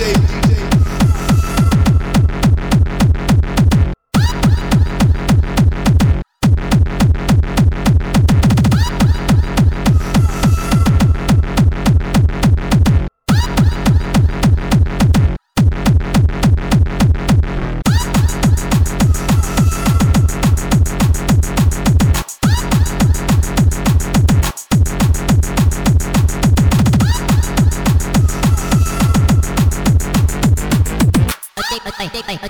day. はい。